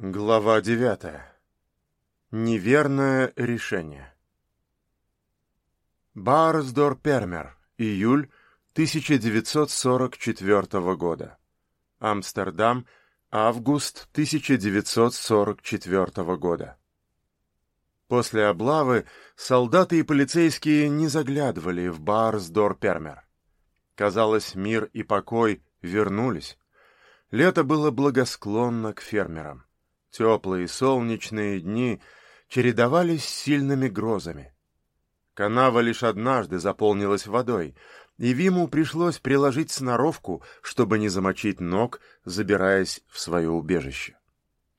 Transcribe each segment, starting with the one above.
Глава девятая. Неверное решение. Барсдор-Пермер. Июль 1944 года. Амстердам. Август 1944 года. После облавы солдаты и полицейские не заглядывали в Барсдор-Пермер. Казалось, мир и покой вернулись. Лето было благосклонно к фермерам. Теплые солнечные дни чередовались с сильными грозами. Канава лишь однажды заполнилась водой, и Виму пришлось приложить сноровку, чтобы не замочить ног, забираясь в свое убежище.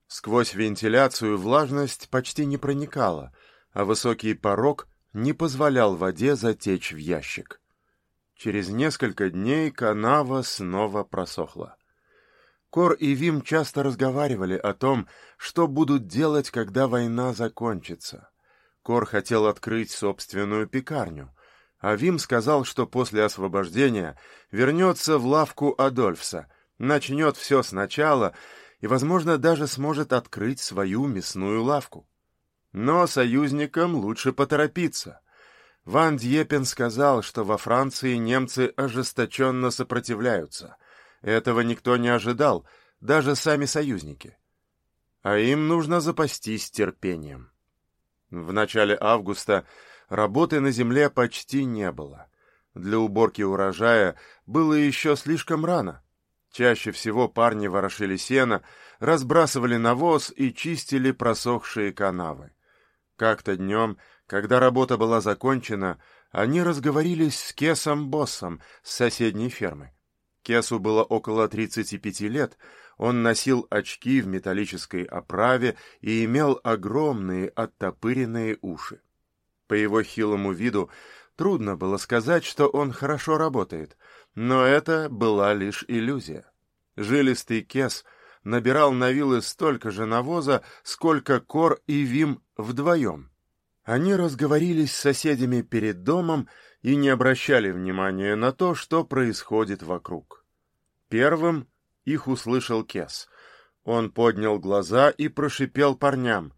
Сквозь вентиляцию влажность почти не проникала, а высокий порог не позволял воде затечь в ящик. Через несколько дней канава снова просохла. Кор и Вим часто разговаривали о том, что будут делать, когда война закончится. Кор хотел открыть собственную пекарню, а Вим сказал, что после освобождения вернется в лавку Адольфса, начнет все сначала и, возможно, даже сможет открыть свою мясную лавку. Но союзникам лучше поторопиться. Ван Дьепен сказал, что во Франции немцы ожесточенно сопротивляются — этого никто не ожидал, даже сами союзники. А им нужно запастись терпением. В начале августа работы на земле почти не было. Для уборки урожая было еще слишком рано. Чаще всего парни ворошили сено, разбрасывали навоз и чистили просохшие канавы. Как-то днем, когда работа была закончена, они разговорились с Кесом-боссом с соседней фермы. Кесу было около 35 лет, он носил очки в металлической оправе и имел огромные оттопыренные уши. По его хилому виду трудно было сказать, что он хорошо работает, но это была лишь иллюзия. Жилистый Кес набирал на вилы столько же навоза, сколько Кор и Вим вдвоем. Они разговорились с соседями перед домом и не обращали внимания на то, что происходит вокруг. Первым их услышал Кес. Он поднял глаза и прошипел парням.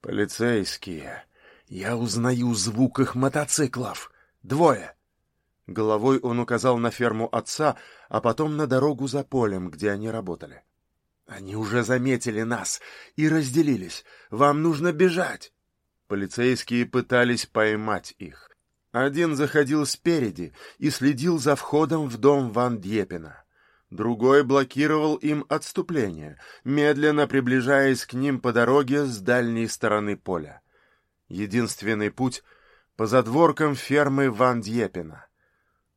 «Полицейские! Я узнаю звук их мотоциклов! Двое!» Головой он указал на ферму отца, а потом на дорогу за полем, где они работали. «Они уже заметили нас и разделились. Вам нужно бежать!» Полицейские пытались поймать их. Один заходил спереди и следил за входом в дом Ван Дьепина. Другой блокировал им отступление, медленно приближаясь к ним по дороге с дальней стороны поля. Единственный путь — по задворкам фермы Ван Дьепина.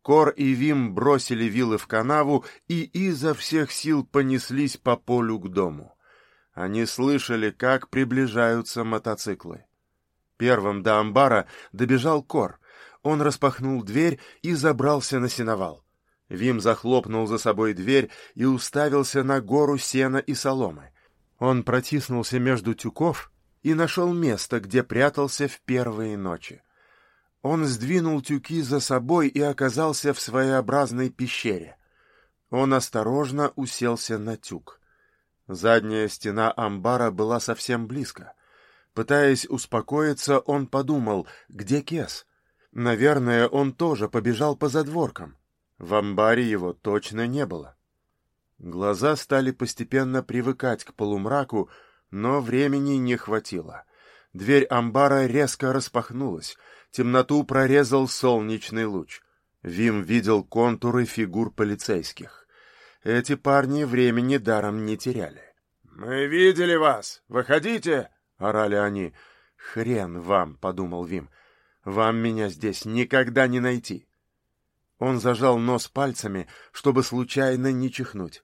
Кор и Вим бросили вилы в канаву и изо всех сил понеслись по полю к дому. Они слышали, как приближаются мотоциклы. Первым до амбара добежал Кор. Он распахнул дверь и забрался на сеновал. Вим захлопнул за собой дверь и уставился на гору сена и соломы. Он протиснулся между тюков и нашел место, где прятался в первые ночи. Он сдвинул тюки за собой и оказался в своеобразной пещере. Он осторожно уселся на тюк. Задняя стена амбара была совсем близко. Пытаясь успокоиться, он подумал, где Кес? Наверное, он тоже побежал по задворкам. В амбаре его точно не было. Глаза стали постепенно привыкать к полумраку, но времени не хватило. Дверь амбара резко распахнулась, темноту прорезал солнечный луч. Вим видел контуры фигур полицейских. Эти парни времени даром не теряли. «Мы видели вас! Выходите!» — орали они. «Хрен вам!» — подумал Вим. «Вам меня здесь никогда не найти!» Он зажал нос пальцами, чтобы случайно не чихнуть.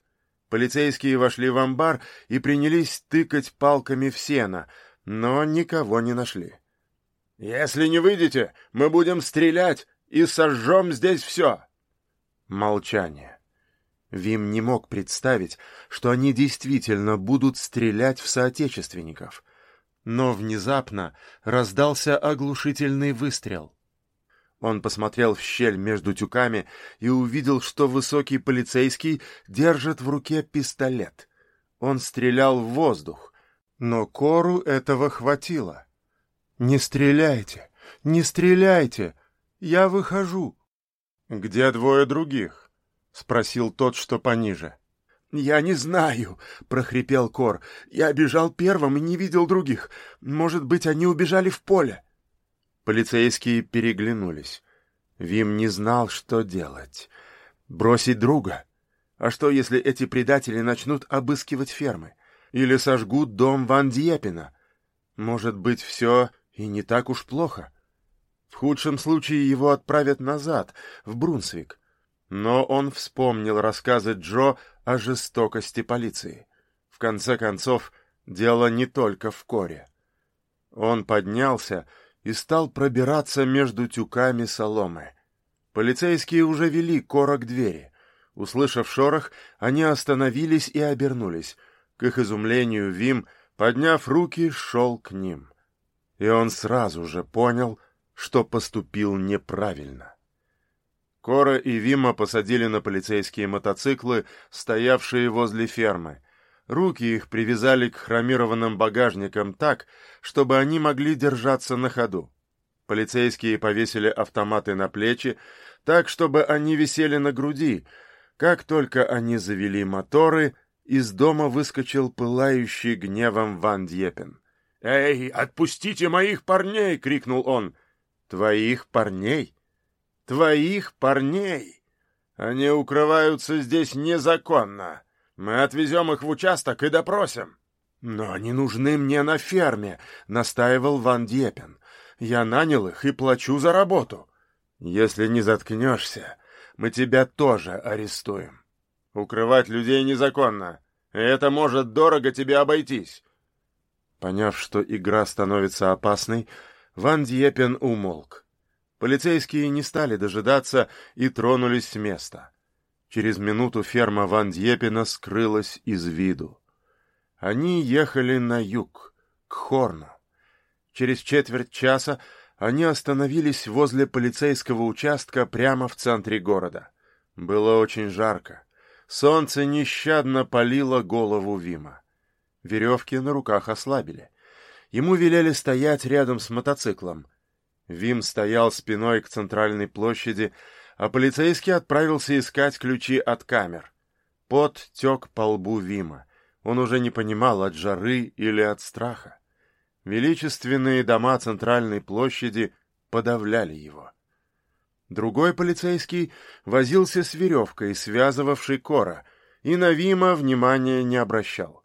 Полицейские вошли в амбар и принялись тыкать палками в сено, но никого не нашли. «Если не выйдете, мы будем стрелять и сожжем здесь все!» Молчание. Вим не мог представить, что они действительно будут стрелять в соотечественников. Но внезапно раздался оглушительный выстрел — он посмотрел в щель между тюками и увидел, что высокий полицейский держит в руке пистолет. Он стрелял в воздух. Но Кору этого хватило. «Не стреляйте! Не стреляйте! Я выхожу!» «Где двое других?» — спросил тот, что пониже. «Я не знаю», — прохрипел Кор. «Я бежал первым и не видел других. Может быть, они убежали в поле». Полицейские переглянулись. Вим не знал, что делать. Бросить друга? А что, если эти предатели начнут обыскивать фермы? Или сожгут дом Ван Дьепина? Может быть, все и не так уж плохо. В худшем случае его отправят назад, в Брунсвик. Но он вспомнил рассказы Джо о жестокости полиции. В конце концов, дело не только в коре. Он поднялся и стал пробираться между тюками соломы. Полицейские уже вели кора к двери. Услышав шорох, они остановились и обернулись. К их изумлению Вим, подняв руки, шел к ним. И он сразу же понял, что поступил неправильно. Кора и Вима посадили на полицейские мотоциклы, стоявшие возле фермы. Руки их привязали к хромированным багажникам так, чтобы они могли держаться на ходу. Полицейские повесили автоматы на плечи, так, чтобы они висели на груди. Как только они завели моторы, из дома выскочил пылающий гневом Ван Дьепен. «Эй, отпустите моих парней!» — крикнул он. «Твоих парней? Твоих парней? Они укрываются здесь незаконно. Мы отвезем их в участок и допросим». «Но они нужны мне на ферме», — настаивал Ван Дьепен. «Я нанял их и плачу за работу». «Если не заткнешься, мы тебя тоже арестуем. Укрывать людей незаконно. Это может дорого тебе обойтись». Поняв, что игра становится опасной, Ван Дьепен умолк. Полицейские не стали дожидаться и тронулись с места. Через минуту ферма Ван Дьепена скрылась из виду. Они ехали на юг, к Хорну. Через четверть часа они остановились возле полицейского участка прямо в центре города. Было очень жарко. Солнце нещадно палило голову Вима. Веревки на руках ослабили. Ему велели стоять рядом с мотоциклом. Вим стоял спиной к центральной площади, а полицейский отправился искать ключи от камер. Пот тек по лбу Вима. Он уже не понимал, от жары или от страха. Величественные дома центральной площади подавляли его. Другой полицейский возился с веревкой, связывавшей Кора, и на Вима внимания не обращал.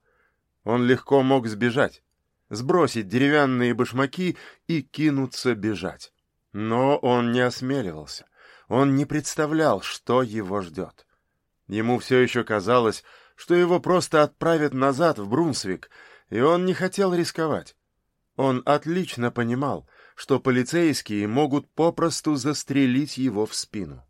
Он легко мог сбежать, сбросить деревянные башмаки и кинуться бежать. Но он не осмеливался. Он не представлял, что его ждет. Ему все еще казалось, что его просто отправят назад в Брунсвик, и он не хотел рисковать. Он отлично понимал, что полицейские могут попросту застрелить его в спину.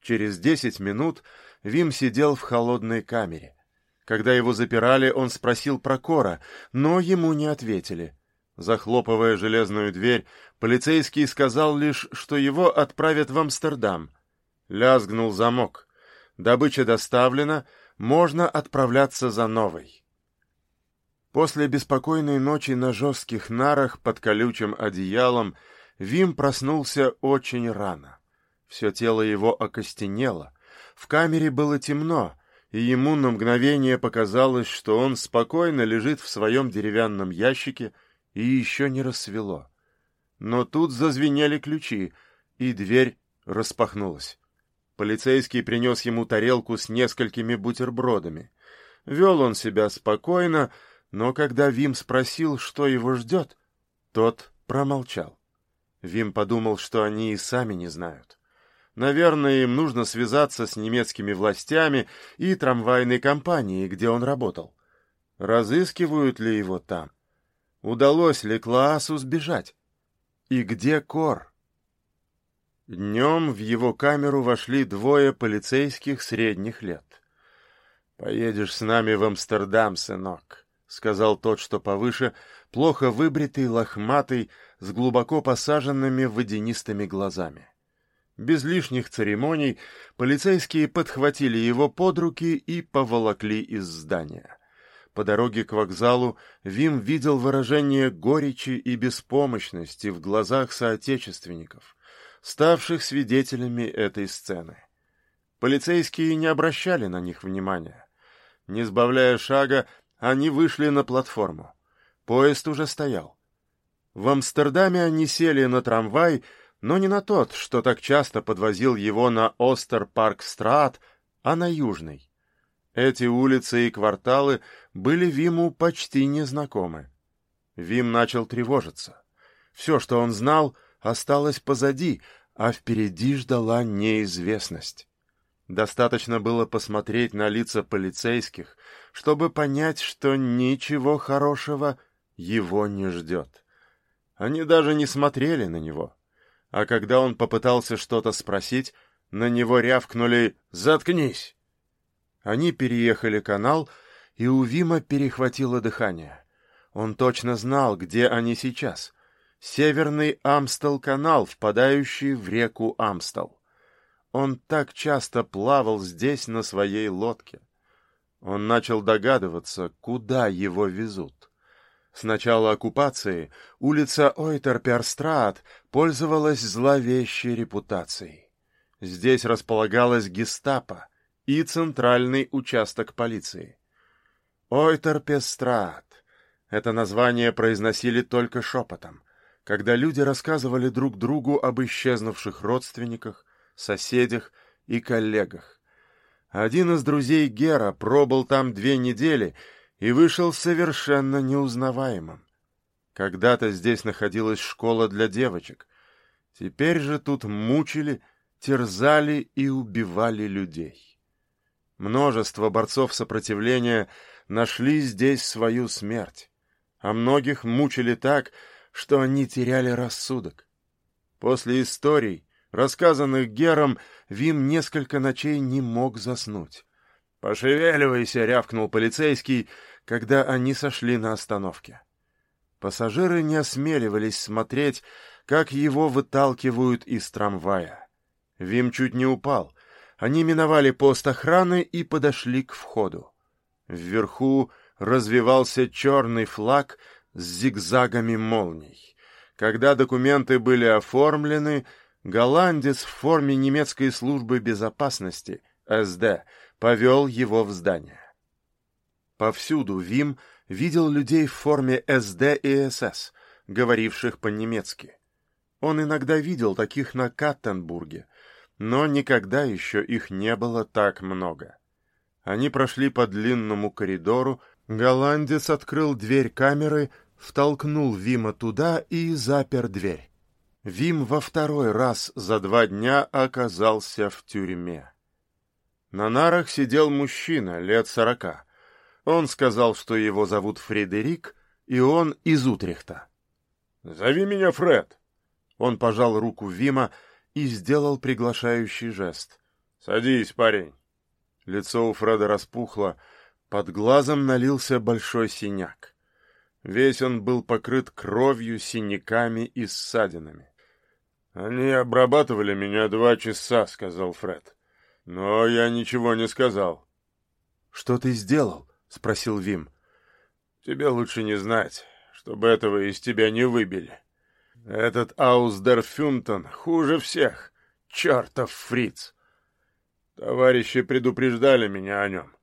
Через десять минут Вим сидел в холодной камере. Когда его запирали, он спросил про Кора, но ему не ответили. Захлопывая железную дверь, полицейский сказал лишь, что его отправят в Амстердам. Лязгнул замок. Добыча доставлена, можно отправляться за новой. После беспокойной ночи на жестких нарах под колючим одеялом Вим проснулся очень рано. Все тело его окостенело. В камере было темно, и ему на мгновение показалось, что он спокойно лежит в своем деревянном ящике, и еще не рассвело. Но тут зазвенели ключи, и дверь распахнулась. Полицейский принес ему тарелку с несколькими бутербродами. Вел он себя спокойно, но когда Вим спросил, что его ждет, тот промолчал. Вим подумал, что они и сами не знают. Наверное, им нужно связаться с немецкими властями и трамвайной компанией, где он работал. Разыскивают ли его там? Удалось ли Клаасу сбежать? И где Кор? Днем в его камеру вошли двое полицейских средних лет. «Поедешь с нами в Амстердам, сынок», — сказал тот, что повыше, плохо выбритый, лохматый, с глубоко посаженными водянистыми глазами. Без лишних церемоний полицейские подхватили его под руки и поволокли из здания. По дороге к вокзалу Вим видел выражение горечи и беспомощности в глазах соотечественников, ставших свидетелями этой сцены. Полицейские не обращали на них внимания. Не сбавляя шага, они вышли на платформу. Поезд уже стоял. В Амстердаме они сели на трамвай, но не на тот, что так часто подвозил его на Остер-Парк-Страат, а на Южный. Эти улицы и кварталы были Виму почти незнакомы. Вим начал тревожиться. Все, что он знал, осталось позади, а впереди ждала неизвестность. Достаточно было посмотреть на лица полицейских, чтобы понять, что ничего хорошего его не ждет. Они даже не смотрели на него. А когда он попытался что-то спросить, на него рявкнули «Заткнись!». Они переехали канал, и у Вима перехватило дыхание. Он точно знал, где они сейчас. Северный Амстел-канал, впадающий в реку Амстел. Он так часто плавал здесь на своей лодке. Он начал догадываться, куда его везут. С начала оккупации улица Ойтерперстрат пользовалась зловещей репутацией. Здесь располагалась гестапо, и центральный участок полиции. Ойтерпестрат. Это название произносили только шепотом, когда люди рассказывали друг другу об исчезнувших родственниках, соседях и коллегах. Один из друзей Гера пробыл там две недели и вышел совершенно неузнаваемым. Когда-то здесь находилась школа для девочек. Теперь же тут мучили, терзали и убивали людей. Множество борцов сопротивления нашли здесь свою смерть, а многих мучили так, что они теряли рассудок. После историй, рассказанных Гером, Вим несколько ночей не мог заснуть. «Пошевеливайся!» — рявкнул полицейский, когда они сошли на остановке. Пассажиры не осмеливались смотреть, как его выталкивают из трамвая. Вим чуть не упал — они миновали пост охраны и подошли к входу. Вверху развивался черный флаг с зигзагами молний. Когда документы были оформлены, голландец в форме немецкой службы безопасности, СД, повел его в здание. Повсюду Вим видел людей в форме СД и СС, говоривших по-немецки. Он иногда видел таких на Каттенбурге, но никогда еще их не было так много. Они прошли по длинному коридору, голландец открыл дверь камеры, втолкнул Вима туда и запер дверь. Вим во второй раз за два дня оказался в тюрьме. На нарах сидел мужчина лет сорока. Он сказал, что его зовут Фредерик, и он из Утрехта. «Зови меня Фред!» Он пожал руку Вима, и сделал приглашающий жест. «Садись, парень!» Лицо у Фреда распухло, под глазом налился большой синяк. Весь он был покрыт кровью, синяками и ссадинами. «Они обрабатывали меня два часа», — сказал Фред. «Но я ничего не сказал». «Что ты сделал?» — спросил Вим. «Тебе лучше не знать, чтобы этого из тебя не выбили». Этот Аусдерфюнтон хуже всех. Чертов фриц! Товарищи предупреждали меня о нем.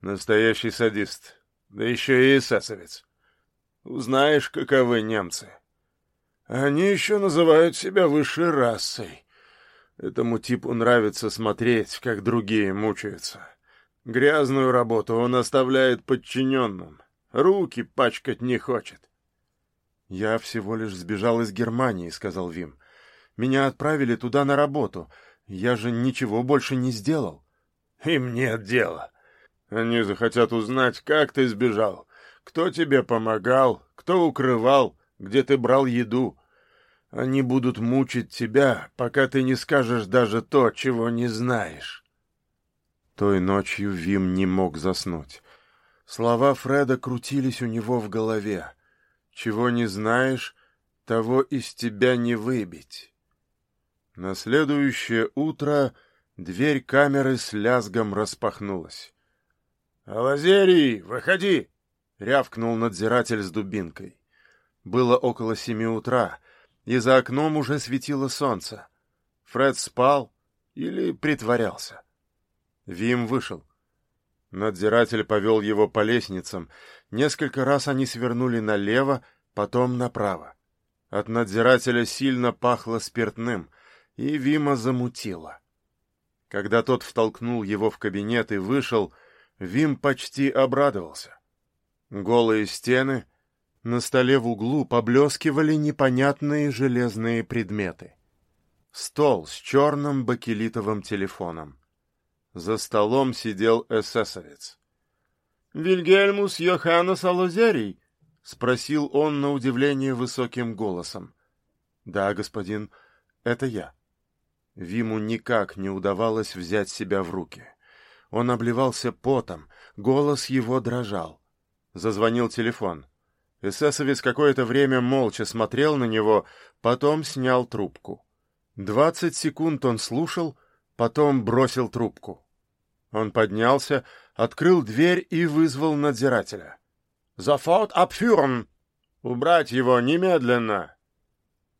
Настоящий садист, да еще и эсэсовец. Узнаешь, каковы немцы. Они еще называют себя высшей расой. Этому типу нравится смотреть, как другие мучаются. Грязную работу он оставляет подчиненным. Руки пачкать не хочет. «Я всего лишь сбежал из Германии», — сказал Вим. «Меня отправили туда на работу. Я же ничего больше не сделал». «Им нет дела. Они захотят узнать, как ты сбежал, кто тебе помогал, кто укрывал, где ты брал еду. Они будут мучить тебя, пока ты не скажешь даже то, чего не знаешь». Той ночью Вим не мог заснуть. Слова Фреда крутились у него в голове. Чего не знаешь, того из тебя не выбить. На следующее утро дверь камеры с лязгом распахнулась. — Алазерий, выходи! рявкнул надзиратель с дубинкой. Было около семи утра, и за окном уже светило солнце. Фред спал или притворялся. Вим вышел. Надзиратель повел его по лестницам. Несколько раз они свернули налево, потом направо. От надзирателя сильно пахло спиртным, и Вима замутило. Когда тот втолкнул его в кабинет и вышел, Вим почти обрадовался. Голые стены, на столе в углу поблескивали непонятные железные предметы. Стол с черным бакелитовым телефоном. За столом сидел эсэсовец. «Вильгельмус Йоханнес Алозерий?» — спросил он на удивление высоким голосом. «Да, господин, это я». Виму никак не удавалось взять себя в руки. Он обливался потом, голос его дрожал. Зазвонил телефон. Эсэсовец какое-то время молча смотрел на него, потом снял трубку. Двадцать секунд он слушал, потом бросил трубку. Он поднялся, открыл дверь и вызвал надзирателя. «Зафорт абфюрен!» «Убрать его немедленно!»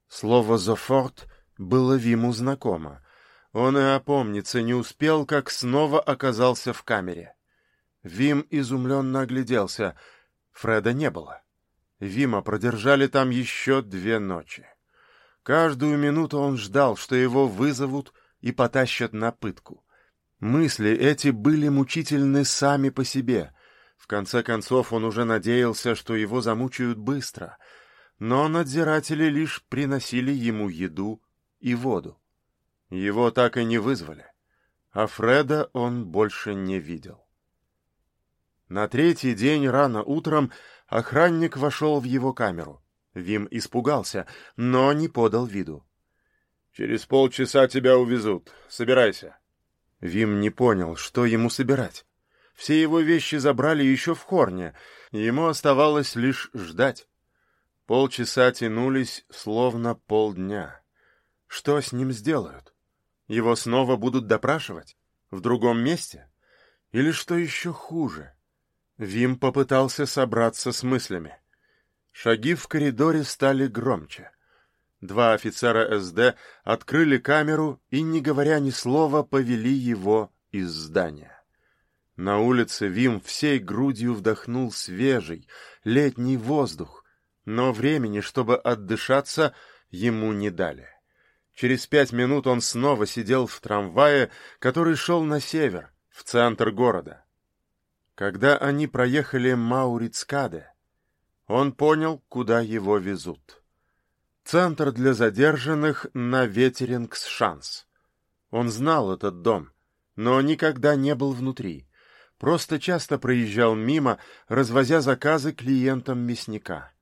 Слово «зафорт» было Виму знакомо. Он и опомниться не успел, как снова оказался в камере. Вим изумленно огляделся. Фреда не было. Вима продержали там еще две ночи. Каждую минуту он ждал, что его вызовут и потащат на пытку. Мысли эти были мучительны сами по себе. В конце концов он уже надеялся, что его замучают быстро, но надзиратели лишь приносили ему еду и воду. Его так и не вызвали, а Фреда он больше не видел. На третий день рано утром охранник вошел в его камеру. Вим испугался, но не подал виду. «Через полчаса тебя увезут. Собирайся». Вим не понял, что ему собирать. Все его вещи забрали еще в Хорне, ему оставалось лишь ждать. Полчаса тянулись, словно полдня. Что с ним сделают? Его снова будут допрашивать? В другом месте? Или что еще хуже? Вим попытался собраться с мыслями. Шаги в коридоре стали громче. Два офицера СД открыли камеру и, не говоря ни слова, повели его из здания. На улице Вим всей грудью вдохнул свежий, летний воздух, но времени, чтобы отдышаться, ему не дали. Через пять минут он снова сидел в трамвае, который шел на север, в центр города. Когда они проехали Маурицкаде, он понял, куда его везут. Центр для задержанных на Ветерингс-Шанс. Он знал этот дом, но никогда не был внутри. Просто часто проезжал мимо, развозя заказы клиентам мясника.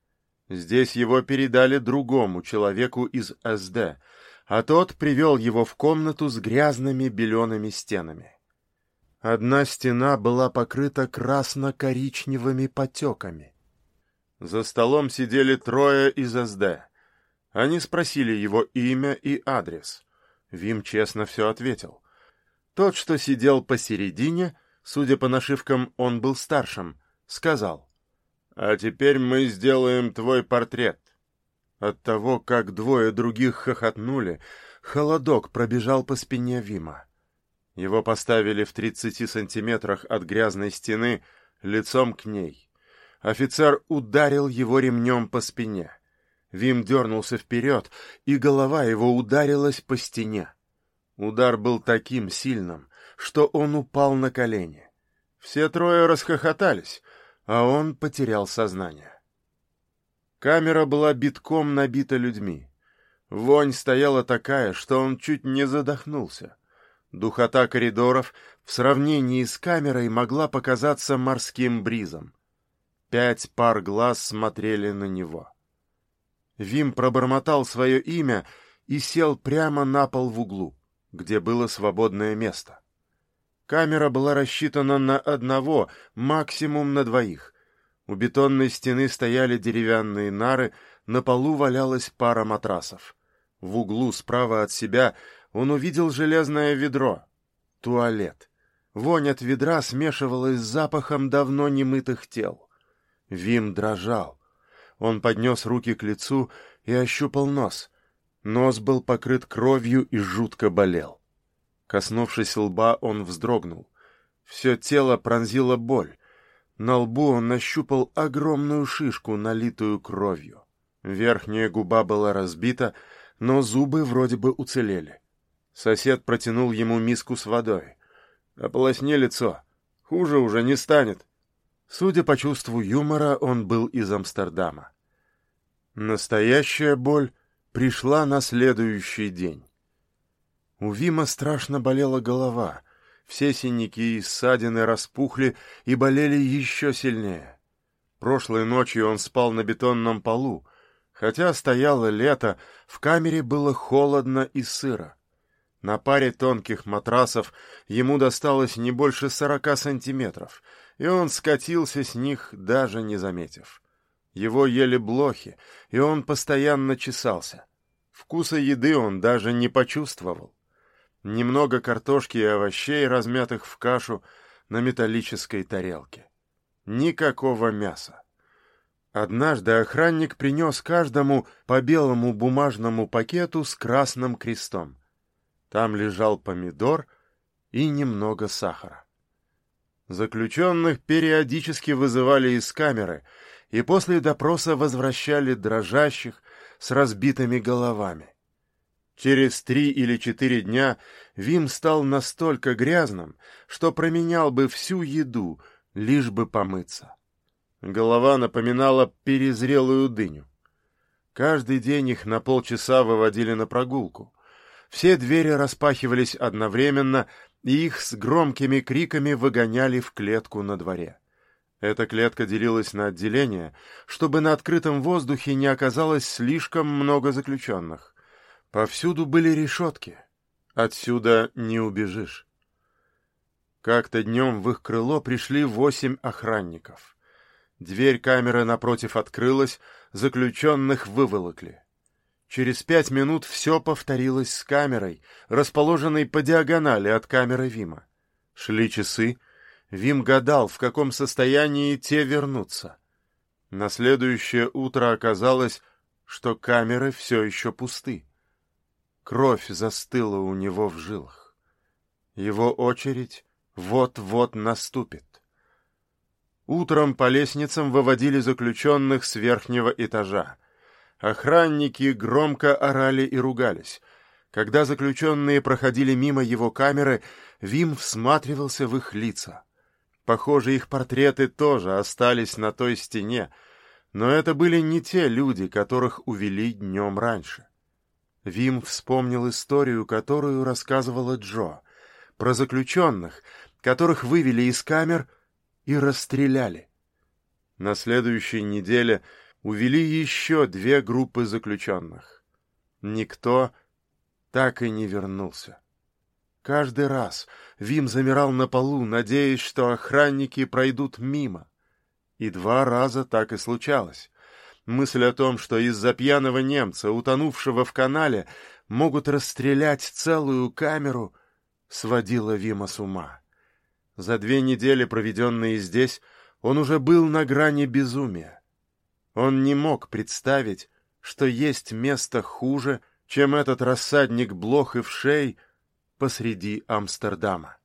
Здесь его передали другому человеку из СД, а тот привел его в комнату с грязными белеными стенами. Одна стена была покрыта красно-коричневыми потеками. За столом сидели трое из СД. Они спросили его имя и адрес. Вим честно все ответил. Тот, что сидел посередине, судя по нашивкам, он был старшим, сказал. «А теперь мы сделаем твой портрет». От того, как двое других хохотнули, холодок пробежал по спине Вима. Его поставили в тридцати сантиметрах от грязной стены, лицом к ней. Офицер ударил его ремнем по спине. Вим дернулся вперед, и голова его ударилась по стене. Удар был таким сильным, что он упал на колени. Все трое расхохотались, а он потерял сознание. Камера была битком набита людьми. Вонь стояла такая, что он чуть не задохнулся. Духота коридоров в сравнении с камерой могла показаться морским бризом. Пять пар глаз смотрели на него. Вим пробормотал свое имя и сел прямо на пол в углу, где было свободное место. Камера была рассчитана на одного, максимум на двоих. У бетонной стены стояли деревянные нары, на полу валялась пара матрасов. В углу справа от себя он увидел железное ведро. Туалет. Вонь от ведра смешивалась с запахом давно немытых тел. Вим дрожал. Он поднес руки к лицу и ощупал нос. Нос был покрыт кровью и жутко болел. Коснувшись лба, он вздрогнул. Все тело пронзила боль. На лбу он нащупал огромную шишку, налитую кровью. Верхняя губа была разбита, но зубы вроде бы уцелели. Сосед протянул ему миску с водой. «Ополосни лицо. Хуже уже не станет». Судя по чувству юмора, он был из Амстердама. Настоящая боль пришла на следующий день. У Вима страшно болела голова. Все синяки и ссадины распухли и болели еще сильнее. Прошлой ночью он спал на бетонном полу. Хотя стояло лето, в камере было холодно и сыро. На паре тонких матрасов ему досталось не больше сорока сантиметров, и он скатился с них, даже не заметив. Его ели блохи, и он постоянно чесался. Вкуса еды он даже не почувствовал. Немного картошки и овощей, размятых в кашу, на металлической тарелке. Никакого мяса. Однажды охранник принес каждому по белому бумажному пакету с красным крестом. Там лежал помидор и немного сахара. Заключенных периодически вызывали из камеры и после допроса возвращали дрожащих с разбитыми головами. Через три или четыре дня Вим стал настолько грязным, что променял бы всю еду, лишь бы помыться. Голова напоминала перезрелую дыню. Каждый день их на полчаса выводили на прогулку. Все двери распахивались одновременно, и их с громкими криками выгоняли в клетку на дворе. Эта клетка делилась на отделения, чтобы на открытом воздухе не оказалось слишком много заключенных. Повсюду были решетки. Отсюда не убежишь. Как-то днем в их крыло пришли восемь охранников. Дверь камеры напротив открылась, заключенных выволокли. Через пять минут все повторилось с камерой, расположенной по диагонали от камеры Вима. Шли часы. Вим гадал, в каком состоянии те вернутся. На следующее утро оказалось, что камеры все еще пусты. Кровь застыла у него в жилах. Его очередь вот-вот наступит. Утром по лестницам выводили заключенных с верхнего этажа. Охранники громко орали и ругались. Когда заключенные проходили мимо его камеры, Вим всматривался в их лица. Похоже, их портреты тоже остались на той стене, но это были не те люди, которых увели днем раньше. Вим вспомнил историю, которую рассказывала Джо, про заключенных, которых вывели из камер — и расстреляли. На следующей неделе увели еще две группы заключенных. Никто так и не вернулся. Каждый раз Вим замирал на полу, надеясь, что охранники пройдут мимо. И два раза так и случалось. Мысль о том, что из-за пьяного немца, утонувшего в канале, могут расстрелять целую камеру, сводила Вима с ума. За две недели, проведенные здесь, он уже был на грани безумия. Он не мог представить, что есть место хуже, чем этот рассадник блох и вшей посреди Амстердама.